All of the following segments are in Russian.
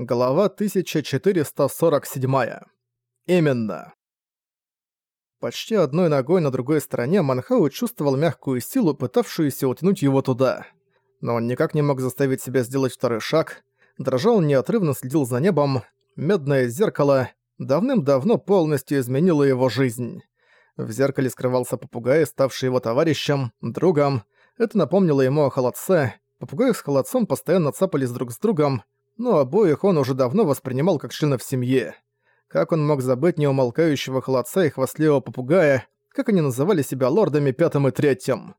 Глава 1447. Именно. Почти одной ногой на другой стороне Манхау чувствовал мягкую силу, пытавшуюся утянуть его туда. Но он никак не мог заставить себя сделать второй шаг. Дрожал неотрывно следил за небом. Медное зеркало давным-давно полностью изменило его жизнь. В зеркале скрывался попугай, ставший его товарищем, другом. Это напомнило ему о холодце. Попугаи с холодцом постоянно цапались друг с другом, но обоих он уже давно воспринимал как членов семьи. Как он мог забыть неумолкающего холодца и хвастливого попугая, как они называли себя лордами пятым и третьим.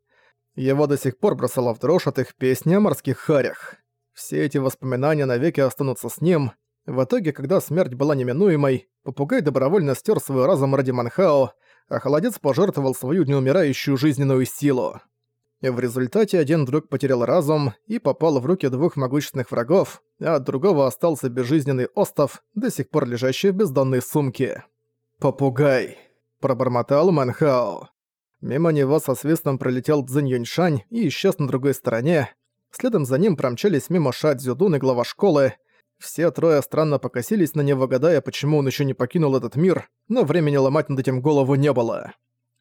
Его до сих пор бросало в дрожь от их песни о морских харях. Все эти воспоминания навеки останутся с ним. В итоге, когда смерть была неминуемой, попугай добровольно стер свой разум ради Манхао, а холодец пожертвовал свою неумирающую жизненную силу. В результате один друг потерял разум и попал в руки двух могущественных врагов, а от другого остался безжизненный остов, до сих пор лежащий в бездонной сумке. «Попугай!» – пробормотал Манхао. Мимо него со свистом пролетел Цзинь Юньшань и исчез на другой стороне. Следом за ним промчались мимо Ша Цзюдун и глава школы. Все трое странно покосились на него, гадая, почему он еще не покинул этот мир, но времени ломать над этим голову не было.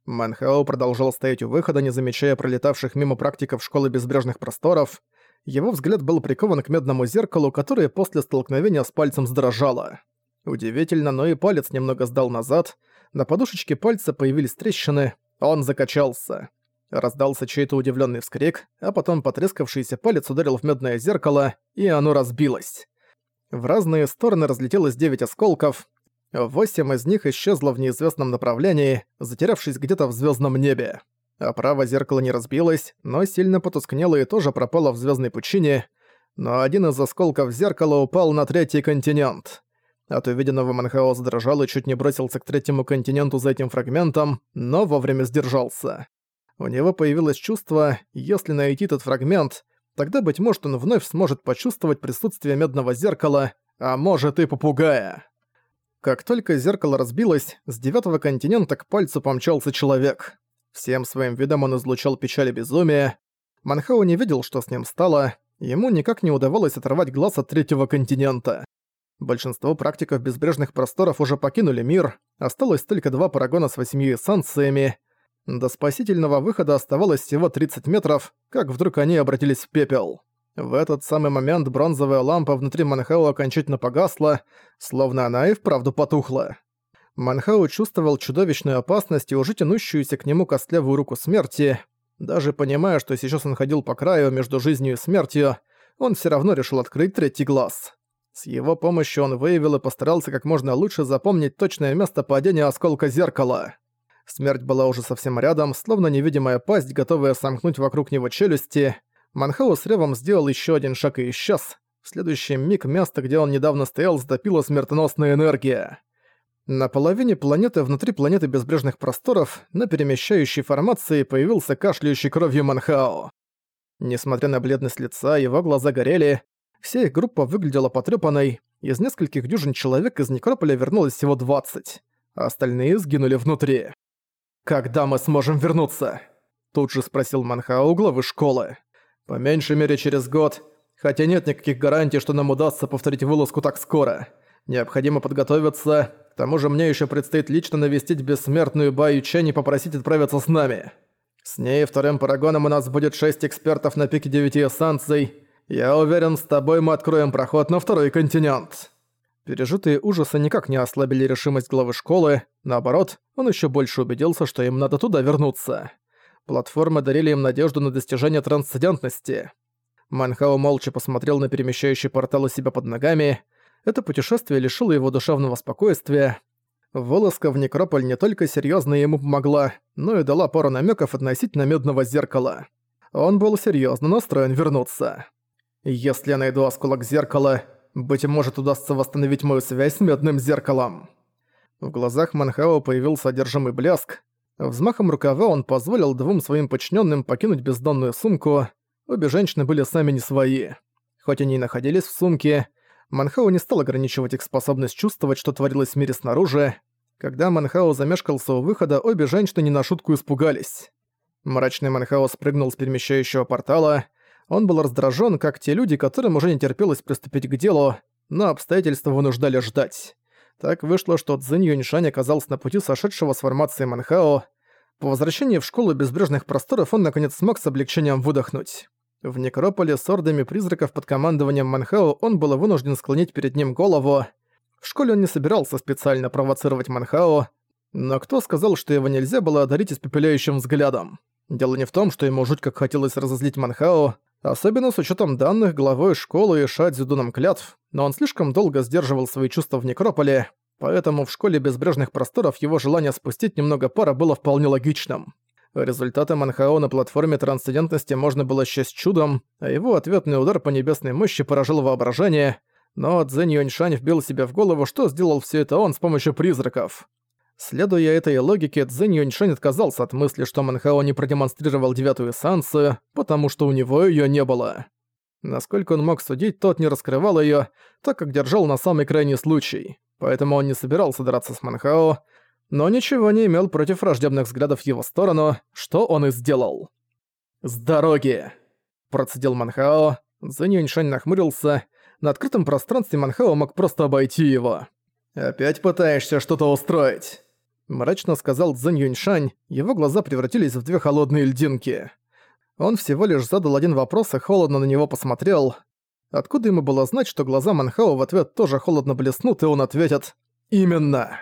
Манхао продолжал стоять у выхода, не замечая пролетавших мимо практиков школы безбрежных просторов. Его взгляд был прикован к медному зеркалу, которое после столкновения с пальцем сдрожало. Удивительно, но и палец немного сдал назад. На подушечке пальца появились трещины, он закачался. Раздался чей-то удивленный вскрик, а потом потрескавшийся палец ударил в медное зеркало, и оно разбилось. В разные стороны разлетелось девять осколков, Восемь из них исчезло в неизвестном направлении, затерявшись где-то в звездном небе. А право зеркало не разбилось, но сильно потускнело и тоже пропало в звездной пучине, но один из осколков зеркала упал на третий континент. От увиденного Манхао задрожал и чуть не бросился к третьему континенту за этим фрагментом, но вовремя сдержался. У него появилось чувство, если найти этот фрагмент, тогда, быть может, он вновь сможет почувствовать присутствие медного зеркала, а может и попугая. Как только зеркало разбилось, с девятого континента к пальцу помчался человек. Всем своим видом он излучал печаль и безумие. Манхау не видел, что с ним стало, ему никак не удавалось оторвать глаз от третьего континента. Большинство практиков безбрежных просторов уже покинули мир, осталось только два парагона с восьми эссанциями. До спасительного выхода оставалось всего 30 метров, как вдруг они обратились в пепел. В этот самый момент бронзовая лампа внутри Манхау окончательно погасла, словно она и вправду потухла. Манхау чувствовал чудовищную опасность и уже тянущуюся к нему костлявую руку смерти. Даже понимая, что сейчас он ходил по краю между жизнью и смертью, он все равно решил открыть третий глаз. С его помощью он выявил и постарался как можно лучше запомнить точное место падения осколка зеркала. Смерть была уже совсем рядом, словно невидимая пасть, готовая сомкнуть вокруг него челюсти. Манхау с ревом сделал еще один шаг и исчез. В следующий миг место, где он недавно стоял, затопила смертоносная энергия. На половине планеты внутри планеты безбрежных просторов на перемещающей формации появился кашляющий кровью Манхао. Несмотря на бледность лица, его глаза горели, вся их группа выглядела потрёпанной, из нескольких дюжин человек из Некрополя вернулось всего 20, а остальные сгинули внутри. «Когда мы сможем вернуться?» Тут же спросил Манхао главы школы. По меньшей мере через год, хотя нет никаких гарантий, что нам удастся повторить вылазку так скоро. Необходимо подготовиться, к тому же мне еще предстоит лично навестить бессмертную Баю Чэнь и попросить отправиться с нами. С ней вторым парагоном у нас будет шесть экспертов на пике девяти эссанций. Я уверен, с тобой мы откроем проход на второй континент». Пережитые ужасы никак не ослабили решимость главы школы, наоборот, он еще больше убедился, что им надо туда вернуться. Платформы дарили им надежду на достижение трансцендентности. Манхао молча посмотрел на перемещающий портал у себя под ногами. Это путешествие лишило его душевного спокойствия. Вылазка в Некрополь не только серьезно ему помогла, но и дала пару намеков относительно медного зеркала. Он был серьезно настроен вернуться. «Если я найду осколок зеркала, быть может удастся восстановить мою связь с медным зеркалом». В глазах Манхао появился одержимый блеск, Взмахом рукава он позволил двум своим подчиненным покинуть бездонную сумку. Обе женщины были сами не свои. Хоть они и находились в сумке, Манхау не стал ограничивать их способность чувствовать, что творилось в мире снаружи. Когда Манхау замешкался у выхода, обе женщины не на шутку испугались. Мрачный Манхао спрыгнул с перемещающего портала. Он был раздражен, как те люди, которым уже не терпелось приступить к делу. но обстоятельства вынуждали ждать. Так вышло, что Цзинь Юньшань оказался на пути сошедшего с формации Манхао. По возвращении в школу безбрежных просторов он наконец смог с облегчением выдохнуть. В некрополе с ордами призраков под командованием Манхао он был вынужден склонить перед ним голову. В школе он не собирался специально провоцировать Манхао, но кто сказал, что его нельзя было одарить испепеляющим взглядом? Дело не в том, что ему жуть как хотелось разозлить Манхао, особенно с учетом данных главой школы и Шадзюдуном клятв, но он слишком долго сдерживал свои чувства в Некрополе, поэтому в школе безбрежных просторов его желание спустить немного пара было вполне логичным. Результаты Манхао на платформе трансцендентности можно было счесть чудом, а его ответный удар по небесной мощи поражал воображение, но Цзэнь Юньшань вбил себе в голову, что сделал все это он с помощью призраков. Следуя этой логике, Цзэнь Юньшань отказался от мысли, что Манхао не продемонстрировал девятую эссенцию, потому что у него её не было. Насколько он мог судить, тот не раскрывал её, так как держал на самый крайний случай. Поэтому он не собирался драться с Манхао, но ничего не имел против враждебных взглядов в его сторону, что он и сделал. «С дороги!» – процедил Манхао. Цзэнь Юньшань нахмурился. На открытом пространстве Манхао мог просто обойти его. «Опять пытаешься что-то устроить?» Мрачно сказал Цзэнь Юньшань, его глаза превратились в две холодные льдинки. Он всего лишь задал один вопрос и холодно на него посмотрел. Откуда ему было знать, что глаза Манхао в ответ тоже холодно блеснут, и он ответит «Именно».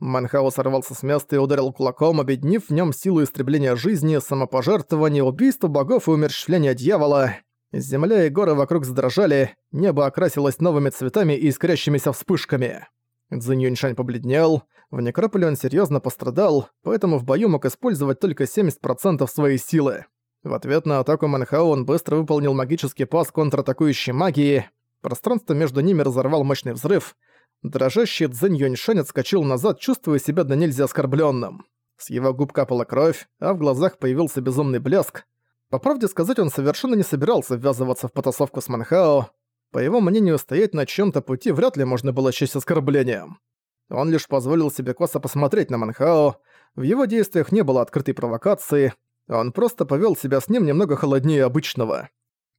Манхао сорвался с места и ударил кулаком, объединив в нем силу истребления жизни, самопожертвования, убийства богов и умерщвления дьявола. Земля и горы вокруг задрожали, небо окрасилось новыми цветами и искрящимися вспышками. Цзинь Юньшань побледнел, в Некрополе он серьезно пострадал, поэтому в бою мог использовать только 70% своей силы. В ответ на атаку Манхао он быстро выполнил магический пас контратакующей магии. Пространство между ними разорвал мощный взрыв. Дрожащий Цзэнь Юньшань отскочил назад, чувствуя себя до нельзя оскорбленным. С его губ капала кровь, а в глазах появился безумный блеск. По правде сказать, он совершенно не собирался ввязываться в потасовку с Манхао. По его мнению, стоять на чем то пути вряд ли можно было счесть оскорблением. Он лишь позволил себе косо посмотреть на Манхао, в его действиях не было открытой провокации, он просто повел себя с ним немного холоднее обычного.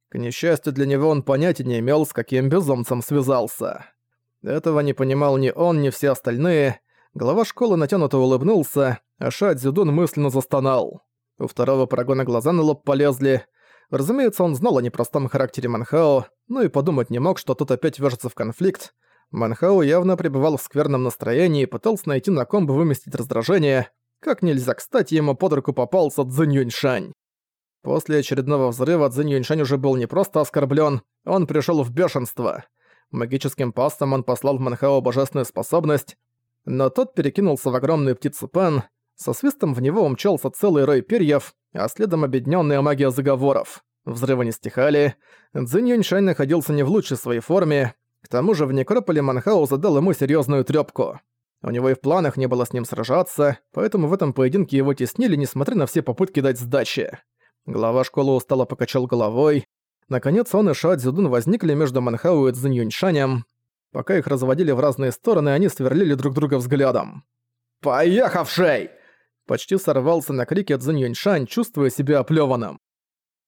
К несчастью для него он понятия не имел, с каким безумцем связался. Этого не понимал ни он, ни все остальные. Глава школы натянуто улыбнулся, а Ша Цзюдун мысленно застонал. У второго парагона глаза на лоб полезли. Разумеется, он знал о непростом характере Манхао, но и подумать не мог, что тот опять вяжется в конфликт, Манхау явно пребывал в скверном настроении и пытался найти на ком бы выместить раздражение. Как нельзя кстати, ему под руку попался Цзинь Юньшань. После очередного взрыва Цзинь Юньшань уже был не просто оскорблен, он пришел в бешенство. Магическим пастом он послал в Манхао божественную способность, но тот перекинулся в огромную птицу Пен, со свистом в него умчался целый рой перьев, а следом объединенная магия заговоров. Взрывы не стихали, Цзинь Юньшань находился не в лучшей своей форме, к тому же в Некрополе Манхау задал ему серьезную трёпку. У него и в планах не было с ним сражаться, поэтому в этом поединке его теснили, несмотря на все попытки дать сдачи. Глава школы устало покачал головой. Наконец он и Ша Цзюдун возникли между Манхау и Цзинь Юньшанем. Пока их разводили в разные стороны, они сверлили друг друга взглядом. «Поехавший!» Почти сорвался на крике Цзинь Юньшань, чувствуя себя оплёванным.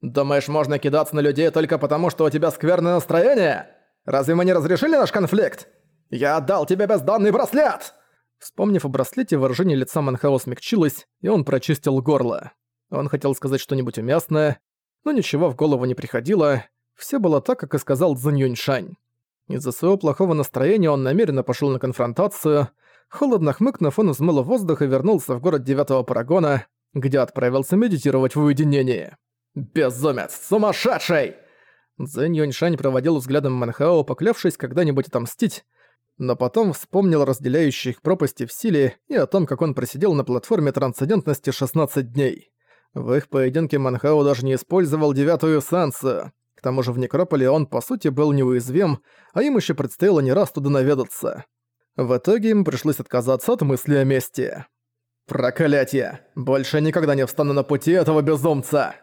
«Думаешь, можно кидаться на людей только потому, что у тебя скверное настроение?» Разве мы не разрешили наш конфликт? Я отдал тебе бездонный браслет!» Вспомнив о браслете, выражение лица Манхао смягчилось, и он прочистил горло. Он хотел сказать что-нибудь уместное, но ничего в голову не приходило. Все было так, как и сказал Цзинь Юньшань. Из-за своего плохого настроения он намеренно пошел на конфронтацию. Холодно хмыкнув, он взмыл воздух и вернулся в город Девятого Парагона, где отправился медитировать в уединении. «Безумец! Сумасшедший!» Цзэнь Юньшань проводил взглядом Манхао, поклявшись когда-нибудь отомстить, но потом вспомнил разделяющие их пропасти в силе и о том, как он просидел на платформе трансцендентности 16 дней. В их поединке Манхао даже не использовал девятую эссенцию. К тому же в Некрополе он, по сути, был неуязвим, а им еще предстояло не раз туда наведаться. В итоге им пришлось отказаться от мысли о мести. «Проклятие! Больше никогда не встану на пути этого безумца!»